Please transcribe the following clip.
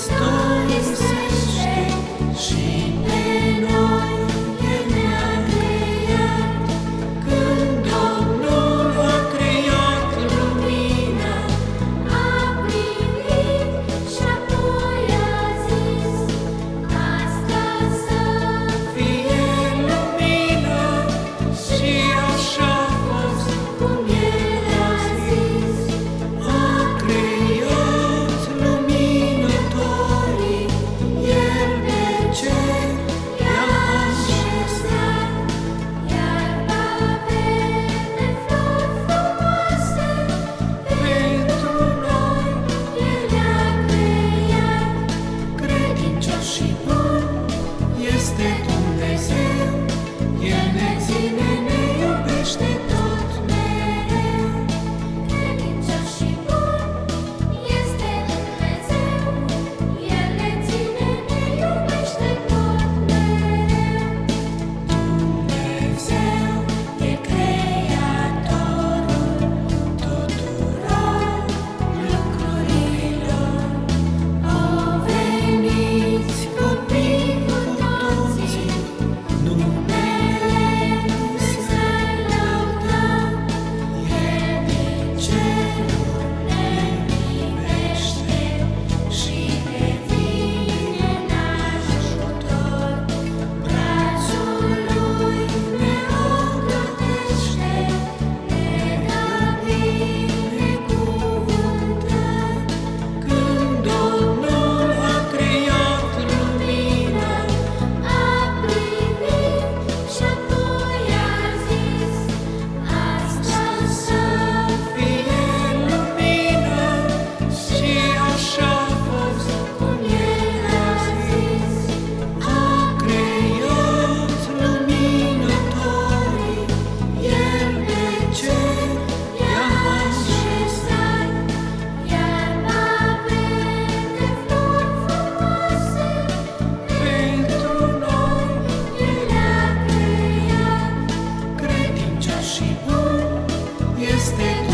Hristos, Hristos și pe noi. Christ